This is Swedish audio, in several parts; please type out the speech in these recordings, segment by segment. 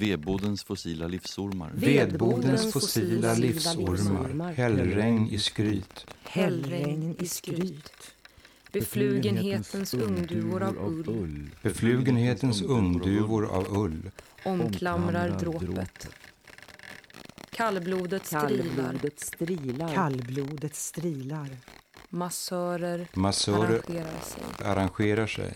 Vedbodens fossila livsormar. Vedbodens fossila livsormar, hällregn i skryt. Hällregn i skryt. Beflugenhetens ungduvor av ull Beflugenhetens ungduvor av ull omklamrar dråpet. Kallblodet strilar. Kallblodet strilar. Kallblodet strilar. Massörer Massörer arrangerar sig. arrangerar sig.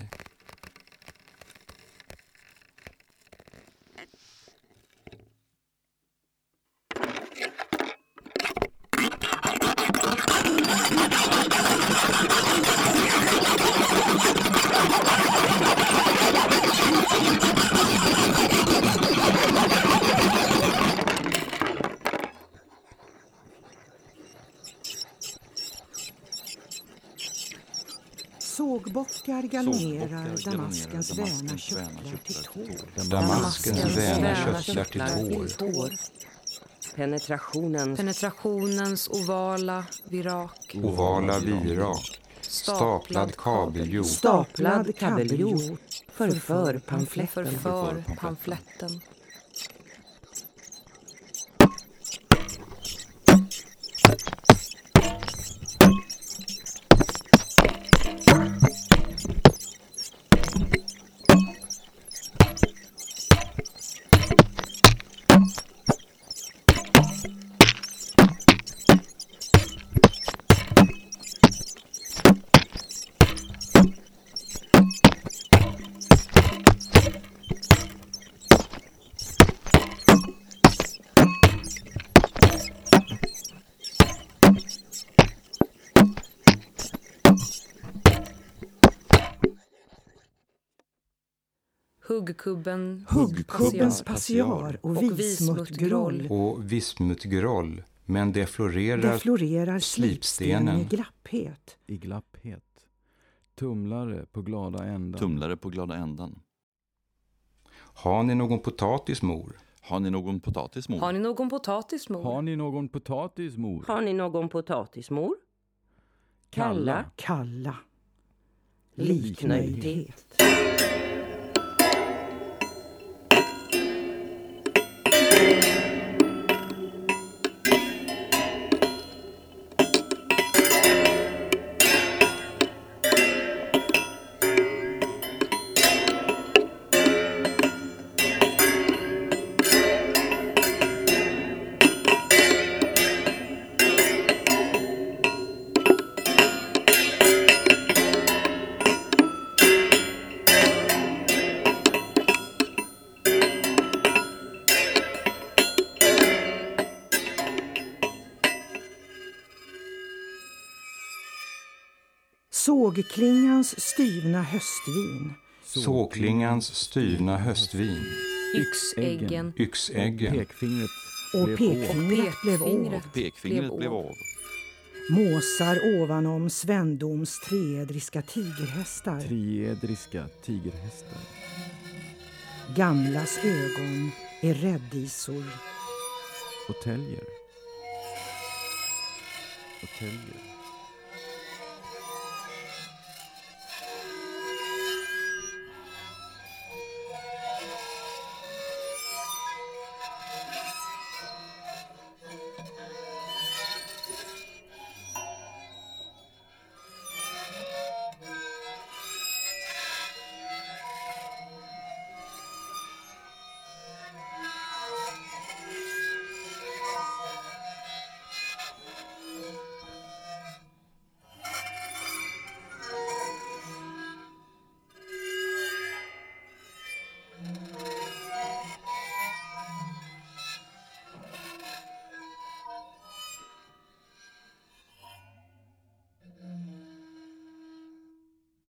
Sågbockar galonerar Damaskens väna körtlar till körtlar tår. Damaskens väna köttlar till tår. Penetrationens Penetrationens ovala virak. Ovala virak. Staplad kabeljord. Staplad kabeljord. förför pamfletten. Förför pamfletten. Huggkubben Huggkubbens passiar. och Och vismutgroll. Och vismutgroll. Men det florerar Där florerar slipsten slipstenen. med glapphet. i glapphet. Tumlare på glada ändar. Tumlare på glada ändan. Har ni någon potatis mor? Har ni någon potatis mor? Har ni någon potatis mor? Har ni någon potatis mor? Har ni någon potatismor? Kalla. Kalla. Liknöjdhet. Sågklingans styvna höstvin. Såklingans styvna höstvin. Yxäggen. Yxäggen. Pekfingret Och pekfingret blev av. Pekfingret Pekfingret blev av. Måsar ovanom Svendoms treedriska tigerhästar. Triedriska tigerhästar. Gamlas ögon är räddisor. Och täljer. Och täljer.